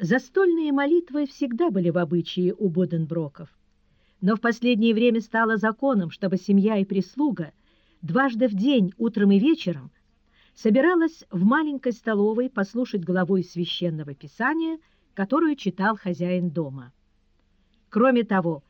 Застольные молитвы всегда были в обычае у Буденброков, но в последнее время стало законом, чтобы семья и прислуга дважды в день, утром и вечером, собиралась в маленькой столовой послушать главу из священного писания, которую читал хозяин дома. Кроме того,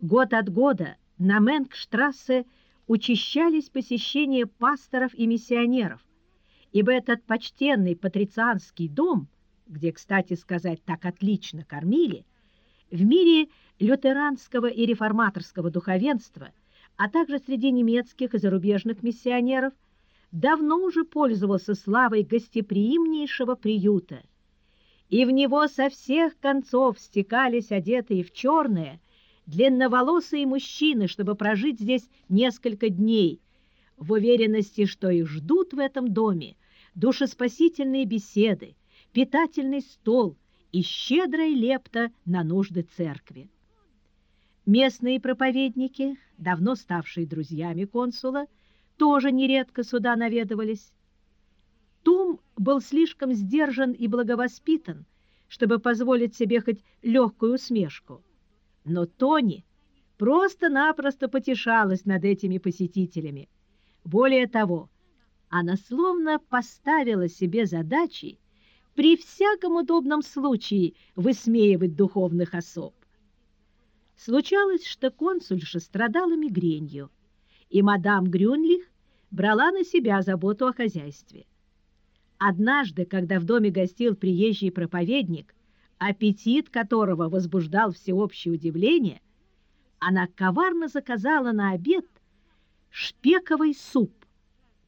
год от года на Менгштрассе учащались посещения пасторов и миссионеров, ибо этот почтенный патрицианский дом – где, кстати сказать, так отлично кормили, в мире лютеранского и реформаторского духовенства, а также среди немецких и зарубежных миссионеров, давно уже пользовался славой гостеприимнейшего приюта, и в него со всех концов стекались одетые в черное длинноволосые мужчины, чтобы прожить здесь несколько дней, в уверенности, что их ждут в этом доме душеспасительные беседы, питательный стол и щедрая лепта на нужды церкви. Местные проповедники, давно ставшие друзьями консула, тоже нередко сюда наведывались. Тум был слишком сдержан и благовоспитан, чтобы позволить себе хоть легкую усмешку. Но Тони просто-напросто потешалась над этими посетителями. Более того, она словно поставила себе задачей при всяком удобном случае высмеивать духовных особ. Случалось, что консульша страдала мигренью, и мадам Грюнлих брала на себя заботу о хозяйстве. Однажды, когда в доме гостил приезжий проповедник, аппетит которого возбуждал всеобщее удивление, она коварно заказала на обед шпековый суп,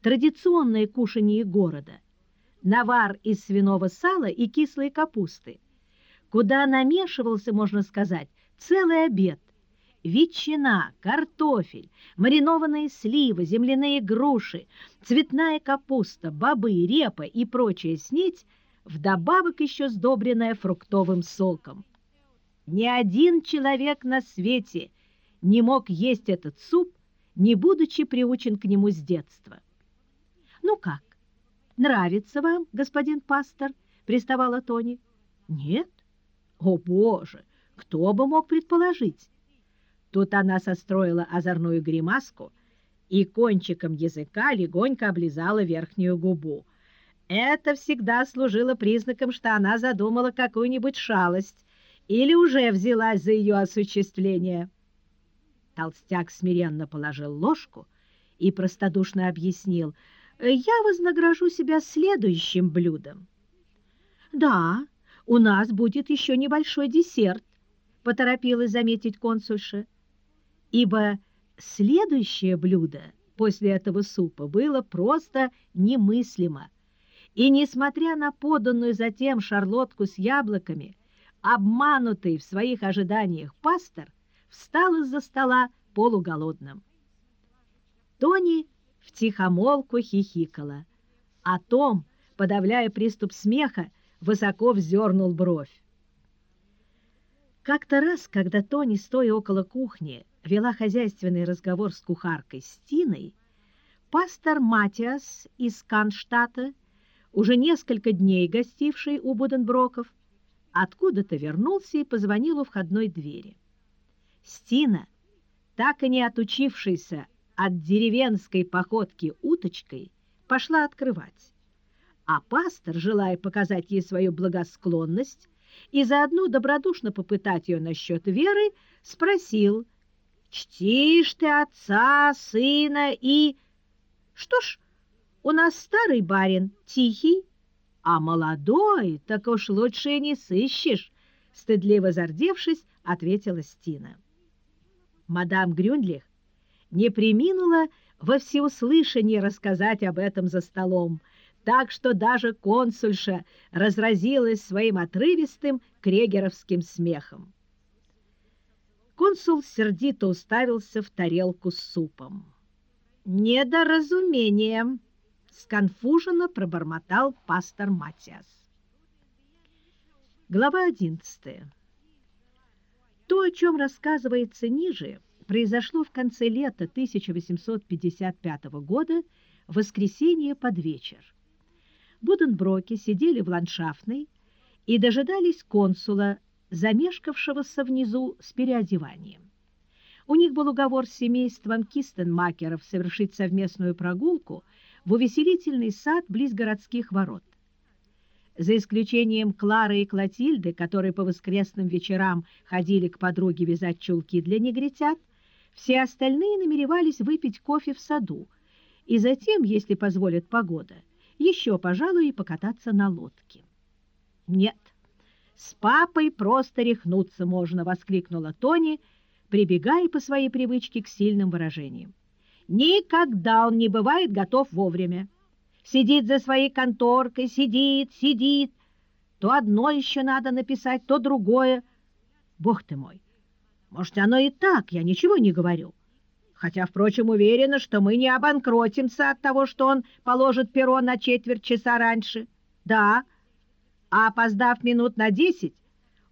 традиционное кушанье города – навар из свиного сала и кислой капусты, куда намешивался, можно сказать, целый обед. Ветчина, картофель, маринованные сливы, земляные груши, цветная капуста, бобы, репа и прочая снеть, вдобавок еще сдобренная фруктовым соком. Ни один человек на свете не мог есть этот суп, не будучи приучен к нему с детства. Ну как? Нравится вам, господин пастор? приставала Тони. Нет? О, Боже! Кто бы мог предположить? Тут она состроила озорную гримаску и кончиком языка легонько облизала верхнюю губу. Это всегда служило признаком, что она задумала какую-нибудь шалость или уже взялась за ее осуществление. Толстяк смиренно положил ложку и простодушно объяснил — я вознагражу себя следующим блюдом. Да, у нас будет еще небольшой десерт, поторопилась заметить консульша, ибо следующее блюдо после этого супа было просто немыслимо. И, несмотря на поданную затем шарлотку с яблоками, обманутый в своих ожиданиях пастор встал из-за стола полуголодным. Тони втихомолку хихикала. А Том, подавляя приступ смеха, высоко вздернул бровь. Как-то раз, когда Тони, стоя около кухни, вела хозяйственный разговор с кухаркой Стиной, пастор Матиас из Канштата, уже несколько дней гостивший у Буденброков, откуда-то вернулся и позвонил у входной двери. Стина, так и не отучившийся от деревенской походки уточкой, пошла открывать. А пастор, желая показать ей свою благосклонность и заодно добродушно попытать ее насчет веры, спросил, «Чтишь ты отца, сына и...» «Что ж, у нас старый барин, тихий, а молодой, так уж лучше не сыщешь», стыдливо зардевшись, ответила Стина. Мадам Грюндлих не приминула во всеуслышание рассказать об этом за столом, так что даже консульша разразилась своим отрывистым крегеровским смехом. Консул сердито уставился в тарелку с супом. «Недоразумение!» — сконфуженно пробормотал пастор Матиас. Глава одиннадцатая. То, о чем рассказывается ниже — произошло в конце лета 1855 года, в воскресенье под вечер. Буденброки сидели в ландшафтной и дожидались консула, замешкавшегося внизу с переодеванием. У них был уговор с семейством Кистенмакеров совершить совместную прогулку в увеселительный сад близ городских ворот. За исключением Клары и Клотильды, которые по воскресным вечерам ходили к подруге вязать чулки для негритят, все остальные намеревались выпить кофе в саду и затем, если позволит погода, еще, пожалуй, и покататься на лодке. «Нет, с папой просто рехнуться можно!» — воскликнула Тони, прибегая по своей привычке к сильным выражениям. «Никогда он не бывает готов вовремя. Сидит за своей конторкой, сидит, сидит. То одно еще надо написать, то другое. Бог ты мой! Может, оно и так, я ничего не говорю. Хотя, впрочем, уверена, что мы не обанкротимся от того, что он положит перо на четверть часа раньше. Да, а опоздав минут на десять,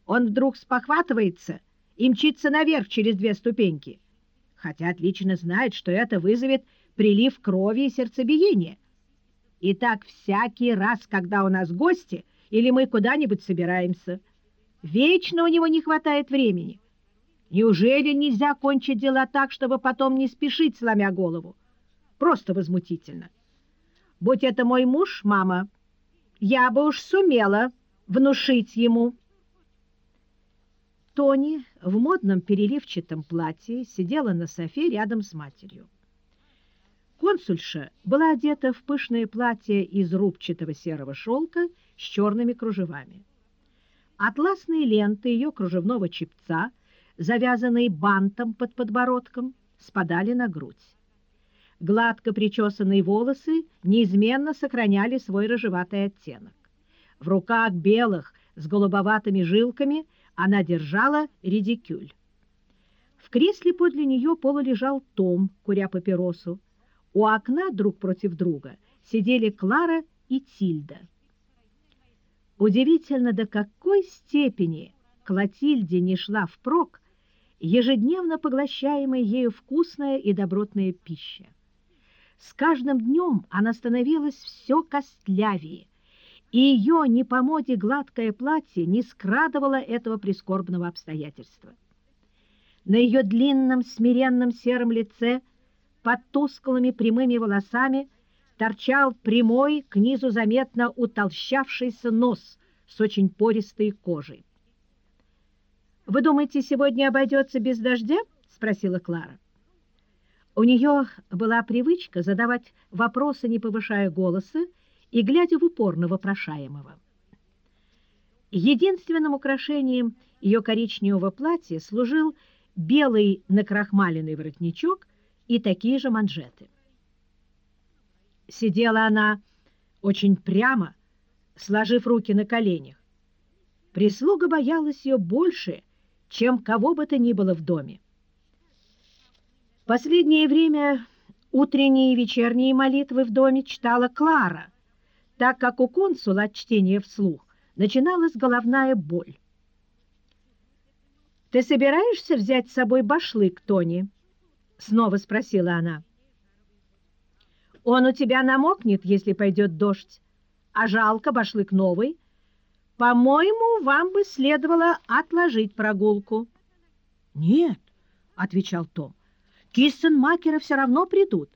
он вдруг спохватывается и мчится наверх через две ступеньки, хотя отлично знает, что это вызовет прилив крови и сердцебиения. И так всякий раз, когда у нас гости или мы куда-нибудь собираемся. Вечно у него не хватает времени. Неужели нельзя кончить дела так, чтобы потом не спешить, сломя голову? Просто возмутительно. Будь это мой муж, мама, я бы уж сумела внушить ему. Тони в модном переливчатом платье сидела на софе рядом с матерью. Консульша была одета в пышное платье из рубчатого серого шелка с черными кружевами. Атласные ленты ее кружевного чепца, завязанные бантом под подбородком, спадали на грудь. Гладко причесанные волосы неизменно сохраняли свой рыжеватый оттенок. В руках белых с голубоватыми жилками она держала редикюль. В кресле подле нее полулежал Том, куря папиросу. У окна друг против друга сидели Клара и Тильда. Удивительно, до какой степени Клотильде не шла впрок ежедневно поглощаемая ею вкусная и добротная пища. С каждым днем она становилась все костлявее, и ее не по моде гладкое платье не скрадывало этого прискорбного обстоятельства. На ее длинном смиренном сером лице под тусклыми прямыми волосами торчал прямой, к низу заметно утолщавшийся нос с очень пористой кожей. «Вы думаете, сегодня обойдется без дождя?» — спросила Клара. У нее была привычка задавать вопросы, не повышая голоса, и глядя в упор на вопрошаемого. Единственным украшением ее коричневого платья служил белый накрахмаленный воротничок и такие же манжеты. Сидела она очень прямо, сложив руки на коленях. Прислуга боялась ее больше, чем кого бы то ни было в доме. Последнее время утренние и вечерние молитвы в доме читала Клара, так как у консула от чтения вслух начиналась головная боль. «Ты собираешься взять с собой башлык, Тони?» — снова спросила она. «Он у тебя намокнет, если пойдет дождь, а жалко, башлык новый. По-моему, вам бы следовало отложить прогулку». «Нет», — отвечал Том, — «Киссенмакеры все равно придут.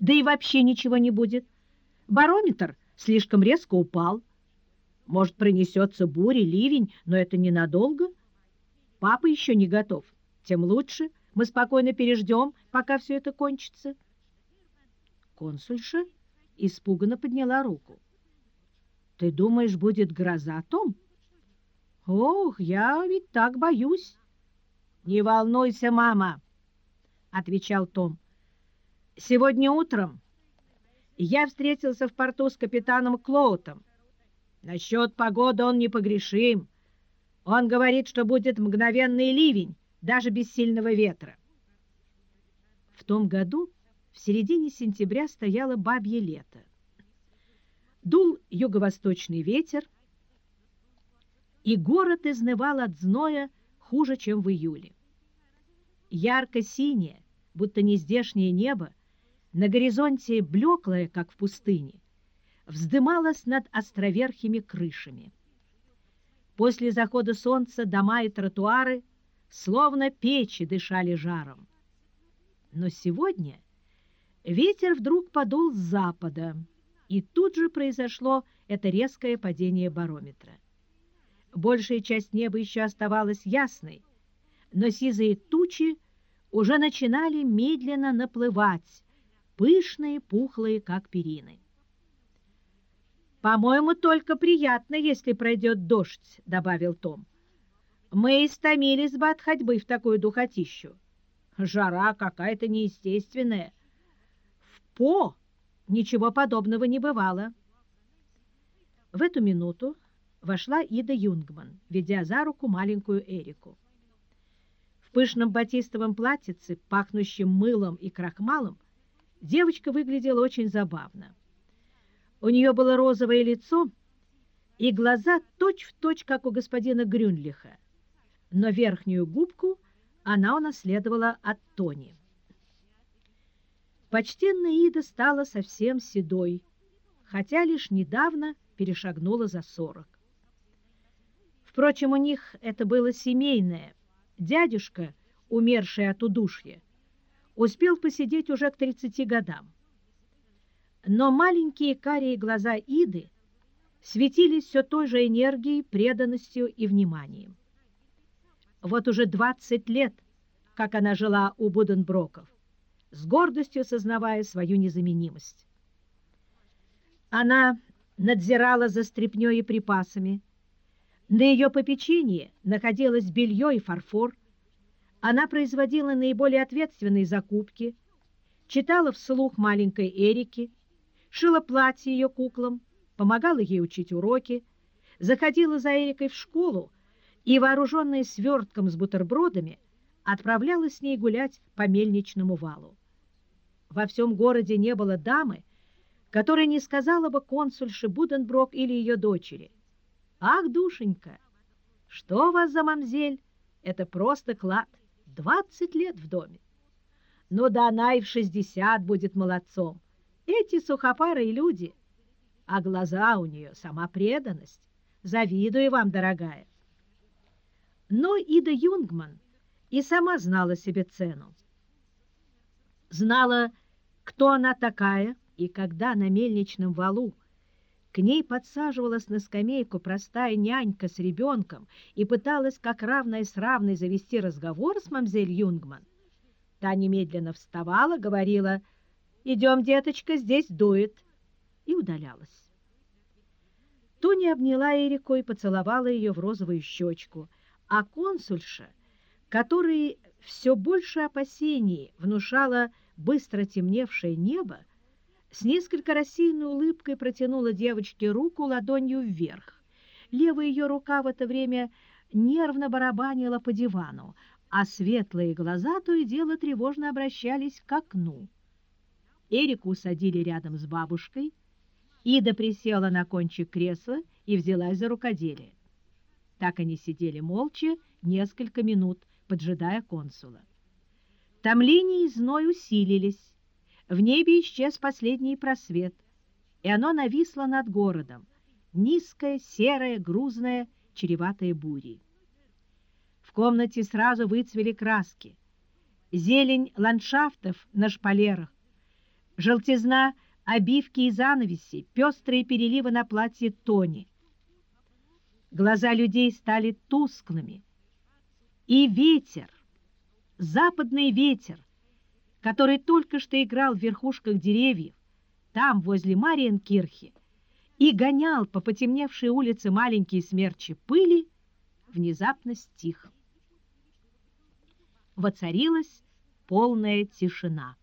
Да и вообще ничего не будет. Барометр слишком резко упал. Может, пронесется буря, ливень, но это ненадолго». Папа еще не готов. Тем лучше. Мы спокойно переждем, пока все это кончится. Консульша испуганно подняла руку. — Ты думаешь, будет гроза, Том? — Ох, я ведь так боюсь. — Не волнуйся, мама, — отвечал Том. — Сегодня утром я встретился в порту с капитаном Клоутом. Насчет погоды он непогрешим. Он говорит, что будет мгновенный ливень, даже без сильного ветра. В том году в середине сентября стояло бабье лето. Дул юго-восточный ветер, и город изнывал от зноя хуже, чем в июле. Ярко-синее, будто нездешнее небо, на горизонте блеклое, как в пустыне, вздымалось над островерхими крышами. После захода солнца дома и тротуары словно печи дышали жаром. Но сегодня ветер вдруг подул с запада, и тут же произошло это резкое падение барометра. Большая часть неба еще оставалась ясной, но сизые тучи уже начинали медленно наплывать, пышные, пухлые, как перины. «По-моему, только приятно, если пройдет дождь», — добавил Том. «Мы истомились бы от ходьбы в такую духотищу. Жара какая-то неестественная. В По ничего подобного не бывало». В эту минуту вошла Ида Юнгман, ведя за руку маленькую Эрику. В пышном батистовом платьице, пахнущем мылом и крахмалом, девочка выглядела очень забавно. У нее было розовое лицо и глаза точь-в-точь, точь, как у господина Грюнлиха, но верхнюю губку она унаследовала от Тони. Почтенная Ида стала совсем седой, хотя лишь недавно перешагнула за сорок. Впрочем, у них это было семейное. Дядюшка, умерший от удушья, успел посидеть уже к 30 годам. Но маленькие карие глаза Иды светились все той же энергией, преданностью и вниманием. Вот уже 20 лет, как она жила у Буденброков, с гордостью сознавая свою незаменимость. Она надзирала за стряпнёй и припасами, на ее попечении находилось белье и фарфор. Она производила наиболее ответственные закупки, читала вслух маленькой Эрике, шила платье ее куклам, помогала ей учить уроки, заходила за Эрикой в школу и, вооруженная свертком с бутербродами, отправлялась с ней гулять по мельничному валу. Во всем городе не было дамы, которая не сказала бы консульше Буденброк или ее дочери. Ах, душенька, что у вас за мамзель? Это просто клад. Двадцать лет в доме. Ну да она и в шестьдесят будет молодцом. Эти сухопарые люди. А глаза у нее сама преданность. Завидую вам, дорогая. Но Ида Юнгман и сама знала себе цену. Знала, кто она такая и когда на мельничном валу к ней подсаживалась на скамейку простая нянька с ребенком и пыталась как равная с равной завести разговор с мамзель Юнгман. Та немедленно вставала, говорила «Идем, деточка, здесь дует» и удалялась. Тони обняла Эрику и поцеловала ее в розовую щечку, а консульша, который все больше опасений внушала быстро темневшее небо, с несколько рассеянной улыбкой протянула девочке руку ладонью вверх. Левая ее рука в это время нервно барабанила по дивану, а светлые глаза то и дело тревожно обращались к окну. Эрику усадили рядом с бабушкой. Ида присела на кончик кресла и взялась за рукоделие. Так они сидели молча несколько минут, поджидая консула. Томление и зной усилились. В небе исчез последний просвет, и оно нависло над городом, низкое, серое, грузное, чреватое бурей. В комнате сразу выцвели краски. Зелень ландшафтов на шпалерах, желтизна обивки и занавеси, пестрые переливы на платье Тони. Глаза людей стали тусклыми, и ветер, западный ветер, который только что играл в верхушках деревьев, там, возле Мариенкирхи, и гонял по потемневшей улице маленькие смерчи пыли, внезапно стих. Воцарилась полная тишина.